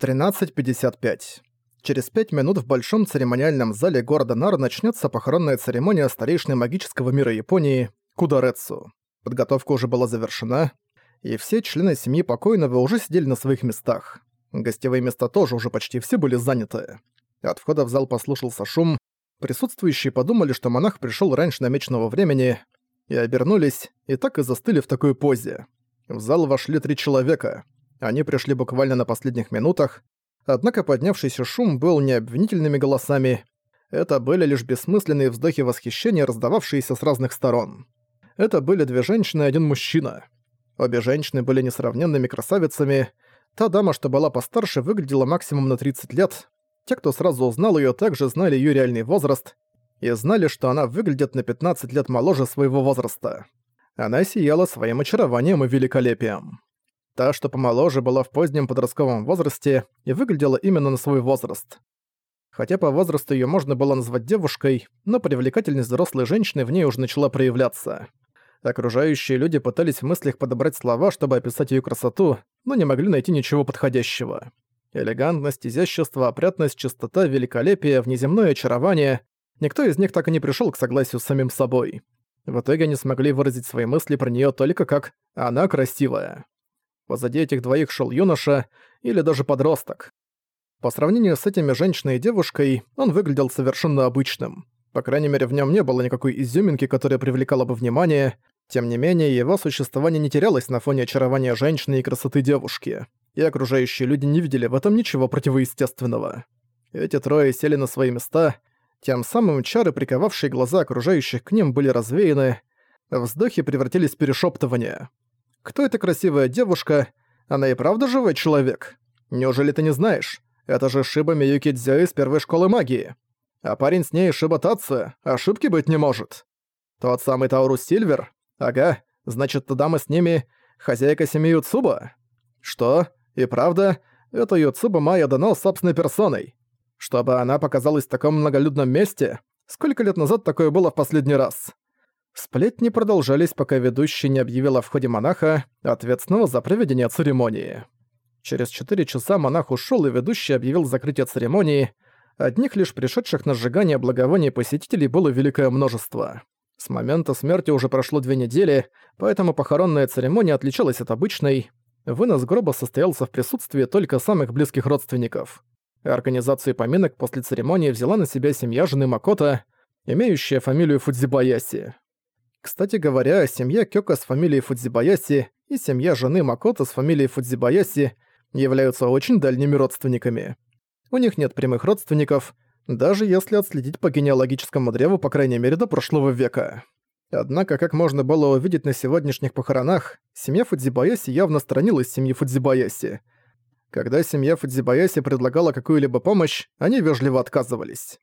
13.55. Через пять минут в большом церемониальном зале города Нар начнется похоронная церемония старейшины магического мира Японии Кударецу. Подготовка уже была завершена, и все члены семьи покойного уже сидели на своих местах. Гостевые места тоже уже почти все были заняты. От входа в зал послушался шум. Присутствующие подумали, что монах пришел раньше намеченного времени, и обернулись, и так и застыли в такой позе. В зал вошли три человека — они пришли буквально на последних минутах, однако поднявшийся шум был не обвинительными голосами, это были лишь бессмысленные вздохи восхищения, раздававшиеся с разных сторон. Это были две женщины и один мужчина. Обе женщины были несравненными красавицами. Та дама, что была постарше, выглядела максимум на 30 лет. Те, кто сразу узнал её, также знали её реальный возраст и знали, что она выглядит на 15 лет моложе своего возраста. Она сияла своим очарованием и великолепием. Та, что помоложе, была в позднем подростковом возрасте и выглядела именно на свой возраст. Хотя по возрасту её можно было назвать девушкой, но привлекательность взрослой женщины в ней уже начала проявляться. Окружающие люди пытались в мыслях подобрать слова, чтобы описать её красоту, но не могли найти ничего подходящего. Элегантность, изящество, опрятность, чистота, великолепие, внеземное очарование — никто из них так и не пришёл к согласию с самим собой. В итоге они смогли выразить свои мысли про неё только как «она красивая». Позади этих двоих шел юноша или даже подросток. По сравнению с этими женщиной и девушкой, он выглядел совершенно обычным. По крайней мере, в нем не было никакой изюминки, которая привлекала бы внимание. Тем не менее, его существование не терялось на фоне очарования женщины и красоты девушки. И окружающие люди не видели в этом ничего противоестественного. Эти трое сели на свои места, тем самым чары, приковавшие глаза окружающих к ним, были развеяны, вздохи превратились в перешептывание. Кто эта красивая девушка? Она и правда живой человек? Неужели ты не знаешь? Это же Шиба Миюки Дзё из первой школы магии. А парень с ней Шиба Татсу, ошибки быть не может. Тот самый Таурус Сильвер? Ага, значит, та дама с ними хозяйка семьи Юцуба? Что? И правда, это Юцуба Майя дано собственной персоной. Чтобы она показалась в таком многолюдном месте? Сколько лет назад такое было в последний раз? Сплетни продолжались, пока ведущий не объявил о входе монаха, ответственного за проведение церемонии. Через четыре часа монах ушёл, и ведущий объявил закрытие церемонии. Одних лишь пришедших на сжигание благовоний посетителей было великое множество. С момента смерти уже прошло две недели, поэтому похоронная церемония отличалась от обычной. Вынос гроба состоялся в присутствии только самых близких родственников. Организацию поминок после церемонии взяла на себя семья жены Макота, имеющая фамилию Фудзибаяси. Кстати говоря, семья Кёка с фамилией Фудзибаяси и семья жены Макото с фамилией Фудзибаяси являются очень дальними родственниками. У них нет прямых родственников, даже если отследить по генеалогическому древу по крайней мере до прошлого века. Однако, как можно было увидеть на сегодняшних похоронах, семья Фудзибаяси явно сторонилась семьи Фудзибаяси. Когда семья Фудзибаяси предлагала какую-либо помощь, они вежливо отказывались.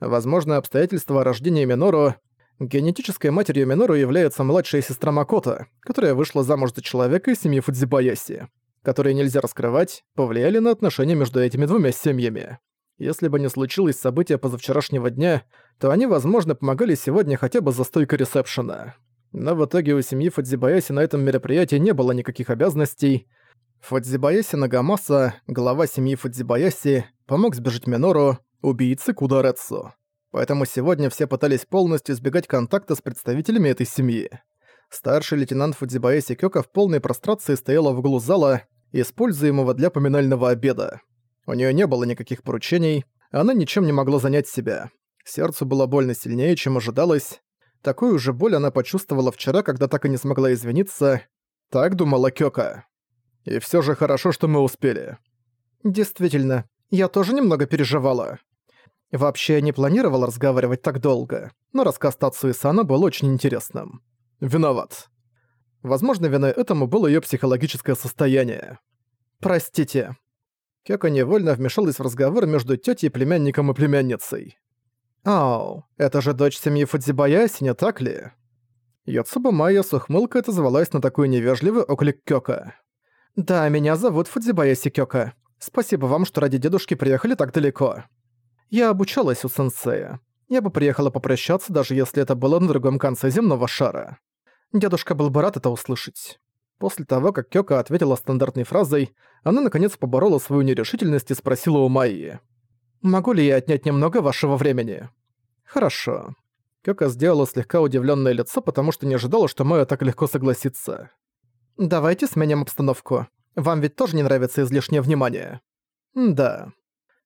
Возможно, обстоятельства рождения Минору Генетической матерью Минору является младшая сестра Макото, которая вышла замуж за человека из семьи Фудзибаяси, которые нельзя раскрывать, повлияли на отношения между этими двумя семьями. Если бы не случилось события позавчерашнего дня, то они, возможно, помогали сегодня хотя бы за стойкой ресепшена. Но в итоге у семьи Фудзибаяси на этом мероприятии не было никаких обязанностей. Фудзибаяси Нагамаса, глава семьи Фудзибаяси, помог сбежать Минору, убийце Кударецу поэтому сегодня все пытались полностью избегать контакта с представителями этой семьи. Старший лейтенант Фудзибаэси Кёка в полной прострации стояла в углу зала, используемого для поминального обеда. У неё не было никаких поручений, она ничем не могла занять себя. Сердцу было больно сильнее, чем ожидалось. Такую же боль она почувствовала вчера, когда так и не смогла извиниться. Так думала Кёка. И всё же хорошо, что мы успели. Действительно, я тоже немного переживала. Вообще не планировал разговаривать так долго, но рассказ Тацу Исана был очень интересным. Виноват. Возможно, виной этому было её психологическое состояние. «Простите». Кёка невольно вмешалась в разговор между тётей, племянником и племянницей. «Ау, это же дочь семьи Фудзибаяси, не так ли?» Йоцуба Майя с ухмылкой отозвалась на такой невежливый оклик Кёка. «Да, меня зовут Фудзибаяси Кёка. Спасибо вам, что ради дедушки приехали так далеко. Я обучалась у сенсея. Я бы приехала попрощаться, даже если это было на другом конце земного шара. Дедушка был бы рад это услышать. После того, как Кёка ответила стандартной фразой, она наконец поборола свою нерешительность и спросила у Майи. «Могу ли я отнять немного вашего времени?» «Хорошо». Кёка сделала слегка удивленное лицо, потому что не ожидала, что Майя так легко согласится. «Давайте сменим обстановку. Вам ведь тоже не нравится излишнее внимание?» «Да».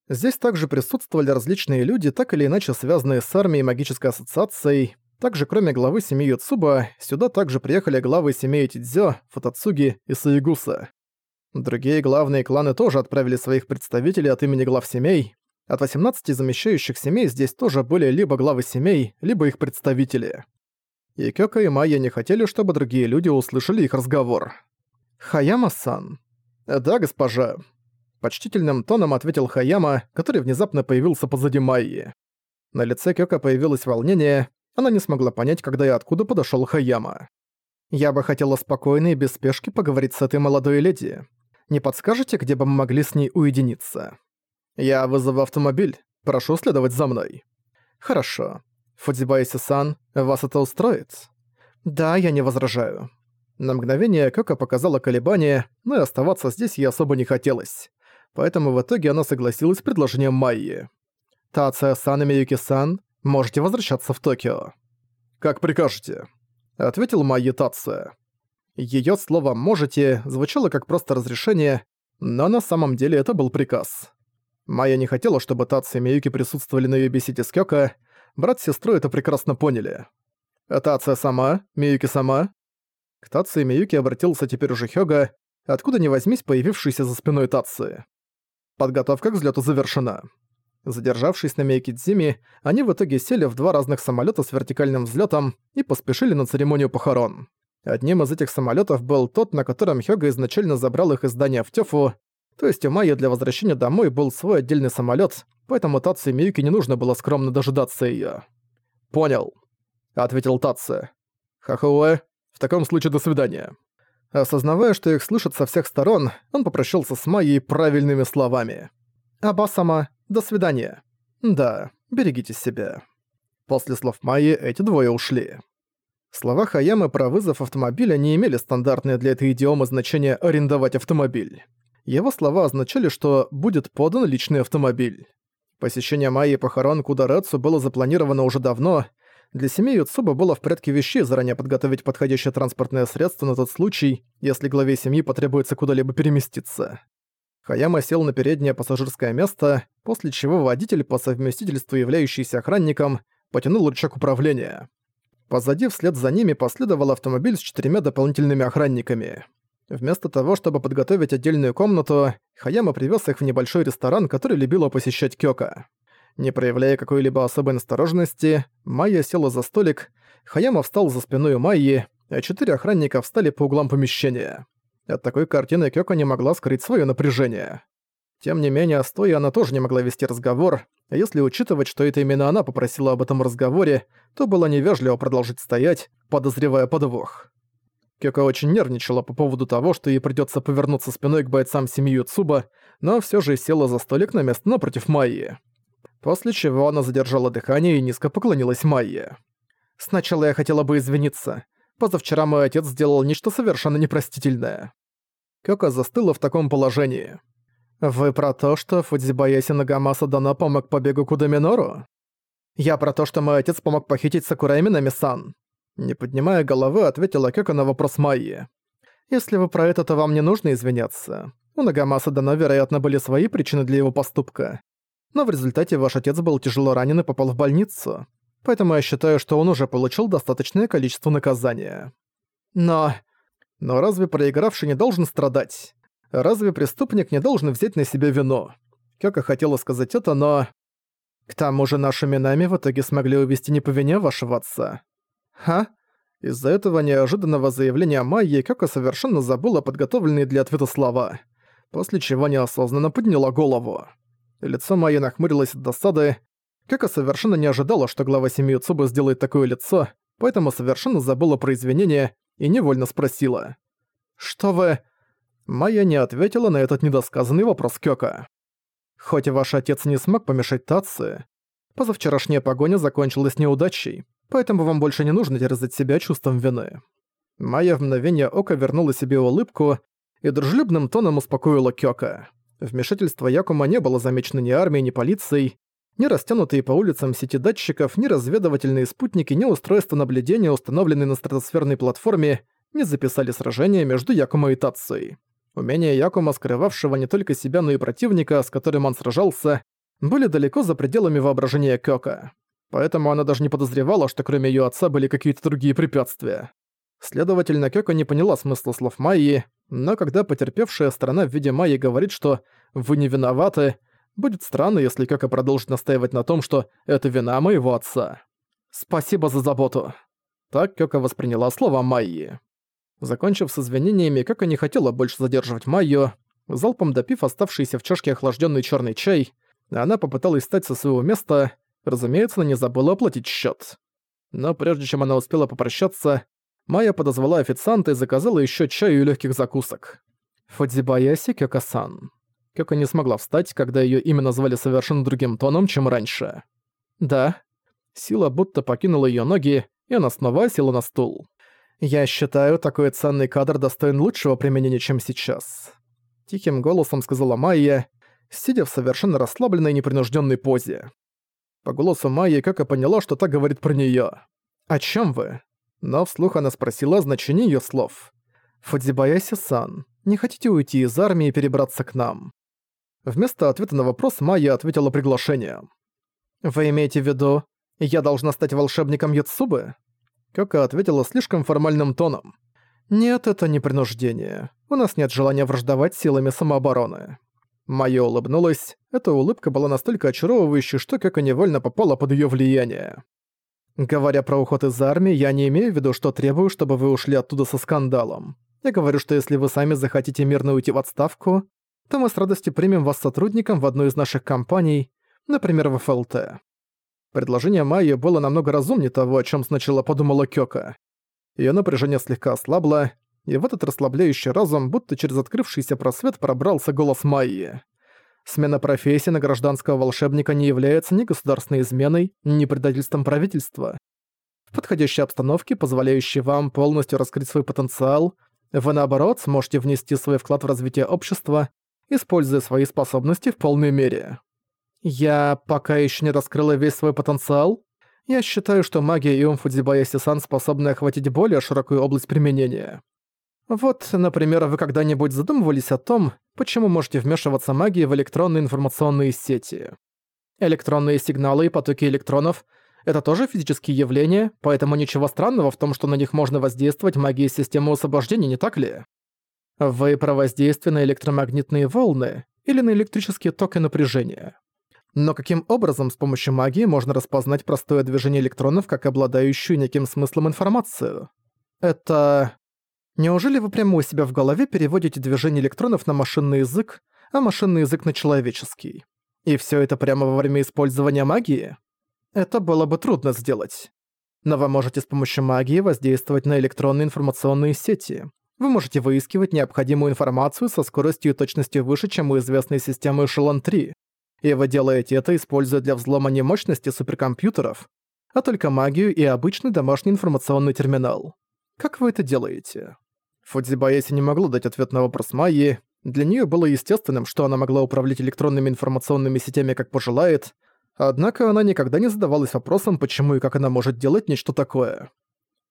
Здесь также присутствовали различные люди, так или иначе связанные с армией магической ассоциацией. Также, кроме главы семьи Юцуба, сюда также приехали главы семей Тидзё, Футацуги и Саигуса. Другие главные кланы тоже отправили своих представителей от имени глав семей. От 18 замещающих семей здесь тоже были либо главы семей, либо их представители. И Кёка и Майя не хотели, чтобы другие люди услышали их разговор. «Хаяма-сан». «Да, госпожа», Почтительным тоном ответил Хаяма, который внезапно появился позади Майи. На лице Кёка появилось волнение, она не смогла понять, когда и откуда подошёл Хаяма. «Я бы хотела спокойно и без спешки поговорить с этой молодой леди. Не подскажете, где бы мы могли с ней уединиться?» «Я вызову автомобиль. Прошу следовать за мной». «Хорошо. Фудзибайси-сан, вас это устроит?» «Да, я не возражаю». На мгновение Кёка показала колебания, но и оставаться здесь ей особо не хотелось поэтому в итоге она согласилась с предложением Майи. «Тация-сан и Миюки-сан, можете возвращаться в Токио». «Как прикажете», — ответил Майи Тация. Её слово «можете» звучало как просто разрешение, но на самом деле это был приказ. Майя не хотела, чтобы Тация и Миюки присутствовали на её беседе с Кёка, брат с сестрой это прекрасно поняли. «Тация сама? Миюки сама?» К Тации Миюки обратился теперь уже Хёга, откуда ни возьмись появившийся за спиной Тации. Подготовка к взлету завершена. Задержавшись на Мейкидзиме, они в итоге сели в два разных самолета с вертикальным взлетом и поспешили на церемонию похорон. Одним из этих самолетов был тот, на котором Хёга изначально забрал их из здания в Тёфу, то есть у Майи для возвращения домой был свой отдельный самолет, поэтому Татсу и Миюки не нужно было скромно дожидаться ее. «Понял», — ответил Татсу. «Хахуэ, в таком случае до свидания». Осознавая, что их слышат со всех сторон, он попрощался с Майей правильными словами. «Абасама, до свидания». «Да, берегите себя». После слов Майи эти двое ушли. Слова Хаямы про вызов автомобиля не имели стандартное для этой идиомы значение «арендовать автомобиль». Его слова означали, что будет подан личный автомобиль. Посещение Майи похорон Кударацу было запланировано уже давно, для семьи Юцуба было в порядке вещей заранее подготовить подходящее транспортное средство на тот случай, если главе семьи потребуется куда-либо переместиться. Хаяма сел на переднее пассажирское место, после чего водитель, по совместительству являющийся охранником, потянул рычаг управления. Позади вслед за ними последовал автомобиль с четырьмя дополнительными охранниками. Вместо того, чтобы подготовить отдельную комнату, Хаяма привез их в небольшой ресторан, который любила посещать Кёка. Не проявляя какой-либо особой настороженности, Майя села за столик, Хаяма встал за спиной Майи, а четыре охранника встали по углам помещения. От такой картины Кёка не могла скрыть своё напряжение. Тем не менее, стоя она тоже не могла вести разговор, а если учитывать, что это именно она попросила об этом разговоре, то было невежливо продолжить стоять, подозревая подвох. Кёка очень нервничала по поводу того, что ей придётся повернуться спиной к бойцам семьи Цуба, но всё же села за столик на место напротив Майи после чего она задержала дыхание и низко поклонилась Майе. «Сначала я хотела бы извиниться. Позавчера мой отец сделал нечто совершенно непростительное». Кёка застыла в таком положении. «Вы про то, что Фудзибаяси Нагамаса Дано помог побегу Кудаминору?» «Я про то, что мой отец помог похитить Сакурайми Нами-сан». Не поднимая головы, ответила Кёка на вопрос Майи. «Если вы про это, то вам не нужно извиняться. У Нагамаса Дано, вероятно, были свои причины для его поступка но в результате ваш отец был тяжело ранен и попал в больницу. Поэтому я считаю, что он уже получил достаточное количество наказания. Но... Но разве проигравший не должен страдать? Разве преступник не должен взять на себя вину? Кёка хотела сказать это, но... К тому же нашими нами в итоге смогли увести не по вине вашего отца. Ха? Из-за этого неожиданного заявления Майи Кёка совершенно забыла подготовленные для ответа слова, после чего неосознанно подняла голову. Лицо Майи нахмурилось от досады. Кека совершенно не ожидала, что глава семьи Цуба сделает такое лицо, поэтому совершенно забыла про извинения и невольно спросила. «Что вы...» Майя не ответила на этот недосказанный вопрос Кёка. «Хоть и ваш отец не смог помешать Татсы, позавчерашняя погоня закончилась неудачей, поэтому вам больше не нужно терзать себя чувством вины». Майя в мгновение ока вернула себе улыбку и дружелюбным тоном успокоила Кёка. Вмешательство Якума не было замечено ни армией, ни полицией, ни растянутые по улицам сети датчиков, ни разведывательные спутники, ни устройства наблюдения, установленные на стратосферной платформе, не записали сражение между Якума и Тацией. Умения Якума, скрывавшего не только себя, но и противника, с которым он сражался, были далеко за пределами воображения Кёка. Поэтому она даже не подозревала, что кроме её отца были какие-то другие препятствия. Следовательно, Кёка не поняла смысла слов Майи, но когда потерпевшая сторона в виде Майи говорит, что «вы не виноваты», будет странно, если Кёка продолжит настаивать на том, что это вина моего отца. «Спасибо за заботу». Так Кёка восприняла слова Майи. Закончив с извинениями, Кёка не хотела больше задерживать Майю, залпом допив оставшийся в чашке охлажденный черный чай, она попыталась встать со своего места, разумеется, она не забыла оплатить счет. Но прежде чем она успела попрощаться, Майя подозвала официанта и заказала еще чаю и легких закусок. Фудзибаяси Кёка-сан. Кёка не смогла встать, когда ее имя назвали совершенно другим тоном, чем раньше. Да. Сила будто покинула ее ноги, и она снова села на стул. «Я считаю, такой ценный кадр достоин лучшего применения, чем сейчас», — тихим голосом сказала Майя, сидя в совершенно расслабленной и непринужденной позе. По голосу Майи Кёка поняла, что так говорит про неё. «О чем вы?» Но вслух она спросила о значении её слов. «Фудзибаяси-сан, не хотите уйти из армии и перебраться к нам?» Вместо ответа на вопрос Майя ответила приглашением. «Вы имеете в виду, я должна стать волшебником Яцубы?» Кёка ответила слишком формальным тоном. «Нет, это не принуждение. У нас нет желания враждовать силами самообороны». Майя улыбнулась. Эта улыбка была настолько очаровывающей, что Кёка невольно попала под её влияние. Говоря про уход из армии, я не имею в виду, что требую, чтобы вы ушли оттуда со скандалом. Я говорю, что если вы сами захотите мирно уйти в отставку, то мы с радостью примем вас сотрудником в одну из наших компаний, например, в ФЛТ. Предложение Майи было намного разумнее того, о чем сначала подумала Кёка. Её напряжение слегка ослабло, и в этот расслабляющий разум, будто через открывшийся просвет, пробрался голос Майи. Смена профессии на гражданского волшебника не является ни государственной изменой, ни предательством правительства. В подходящей обстановке, позволяющей вам полностью раскрыть свой потенциал, вы, наоборот, сможете внести свой вклад в развитие общества, используя свои способности в полной мере. Я пока еще не раскрыла весь свой потенциал. Я считаю, что магия Ион Фудзибаяси-сан способна охватить более широкую область применения. Вот, например, вы когда-нибудь задумывались о том, почему можете вмешиваться магией в электронные информационные сети? Электронные сигналы и потоки электронов — это тоже физические явления, поэтому ничего странного в том, что на них можно воздействовать магией системы освобождения, не так ли? Вы про воздействие на электромагнитные волны или на электрические токи напряжения. Но каким образом с помощью магии можно распознать простое движение электронов как обладающую неким смыслом информацию? Это... Неужели вы прямо у себя в голове переводите движение электронов на машинный язык, а машинный язык на человеческий? И все это прямо во время использования магии? Это было бы трудно сделать. Но вы можете с помощью магии воздействовать на электронные информационные сети. Вы можете выискивать необходимую информацию со скоростью и точностью выше, чем у известной системы Эшелон-3. И вы делаете это, используя для взлома не мощности суперкомпьютеров, а только магию и обычный домашний информационный терминал. Как вы это делаете? Фудзибаяси не могла дать ответ на вопрос Майи. Для нее было естественным, что она могла управлять электронными информационными сетями как пожелает, однако она никогда не задавалась вопросом, почему и как она может делать нечто такое.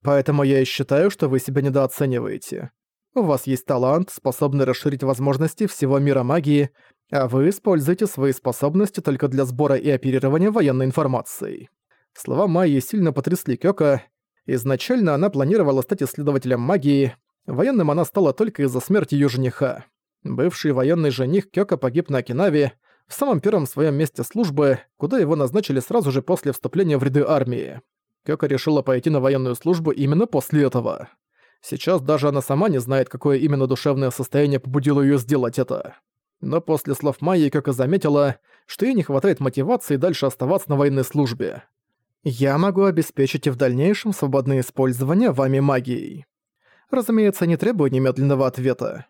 Поэтому я и считаю, что вы себя недооцениваете. У вас есть талант, способный расширить возможности всего мира магии, а вы используете свои способности только для сбора и оперирования военной информацией. Слова Майи сильно потрясли Кёка. Изначально она планировала стать исследователем магии, Военным она стала только из-за смерти её жениха. Бывший военный жених Кёка погиб на Окинаве, в самом первом своем месте службы, куда его назначили сразу же после вступления в ряды армии. Кёка решила пойти на военную службу именно после этого. Сейчас даже она сама не знает, какое именно душевное состояние побудило её сделать это. Но после слов Майи Кёка заметила, что ей не хватает мотивации дальше оставаться на военной службе. «Я могу обеспечить и в дальнейшем свободное использование вами магией разумеется, не требую немедленного ответа.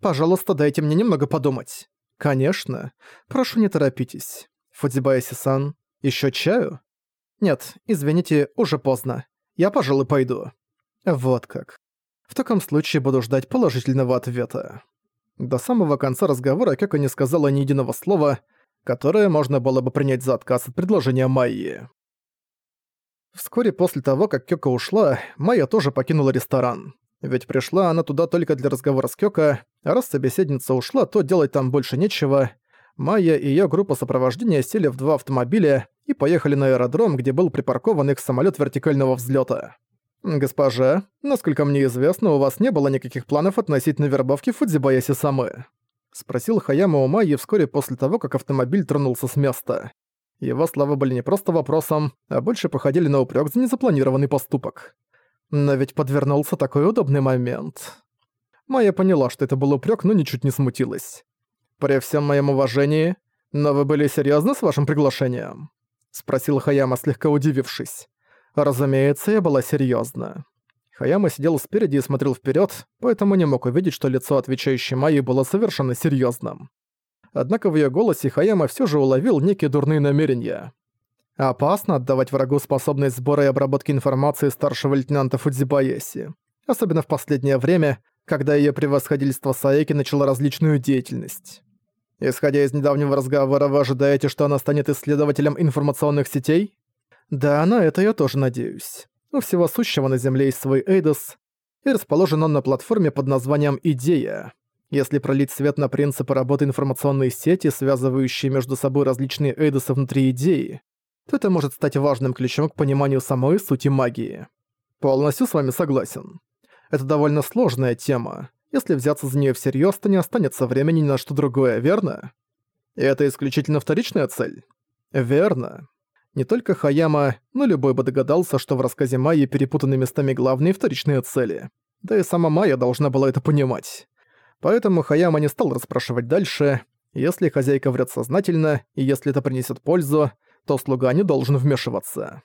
Пожалуйста, дайте мне немного подумать. Конечно. Прошу, не торопитесь. Фудзибаяси-сан, ещё чаю? Нет, извините, уже поздно. Я, пожалуй, пойду. Вот как. В таком случае буду ждать положительного ответа. До самого конца разговора Кёка не сказала ни единого слова, которое можно было бы принять за отказ от предложения Майи. Вскоре после того, как Кёка ушла, Майя тоже покинула ресторан. Ведь пришла она туда только для разговора с Кёка, а раз собеседница ушла, то делать там больше нечего. Майя и её группа сопровождения сели в два автомобиля и поехали на аэродром, где был припаркован их самолёт вертикального взлёта. «Госпожа, насколько мне известно, у вас не было никаких планов относительно вербовки Фудзибаяси Самы?» — спросил Хаяма у Майи вскоре после того, как автомобиль тронулся с места. Его слова были не просто вопросом, а больше походили на упрёк за незапланированный поступок. Но ведь подвернулся такой удобный момент. Майя поняла, что это был упрек, но ничуть не смутилась. «При всем моем уважении, но вы были серьезны с вашим приглашением?» — спросил Хаяма, слегка удивившись. Разумеется, я была серьезна. Хаяма сидел спереди и смотрел вперед, поэтому не мог увидеть, что лицо отвечающей Майи было совершенно серьезным. Однако в ее голосе Хаяма все же уловил некие дурные намерения. Опасно отдавать врагу способность сбора и обработки информации старшего лейтенанта Фудзибаеси. Особенно в последнее время, когда ее превосходительство Саеки начало различную деятельность. Исходя из недавнего разговора, вы ожидаете, что она станет исследователем информационных сетей? Да, на это я тоже надеюсь. У всего сущего на Земле есть свой Эйдос, и расположен он на платформе под названием «Идея». Если пролить свет на принципы работы информационной сети, связывающие между собой различные Эйдосы внутри идеи, то это может стать важным ключом к пониманию самой сути магии. Полностью с вами согласен. Это довольно сложная тема. Если взяться за нее всерьез, то не останется времени ни на что другое, верно? И это исключительно вторичная цель? Верно. Не только Хаяма, но любой бы догадался, что в рассказе Майи перепутаны местами главные и вторичные цели. Да и сама Майя должна была это понимать. Поэтому Хаяма не стал расспрашивать дальше. Если хозяйка врет сознательно, и если это принесет пользу, то слуга не должен вмешиваться.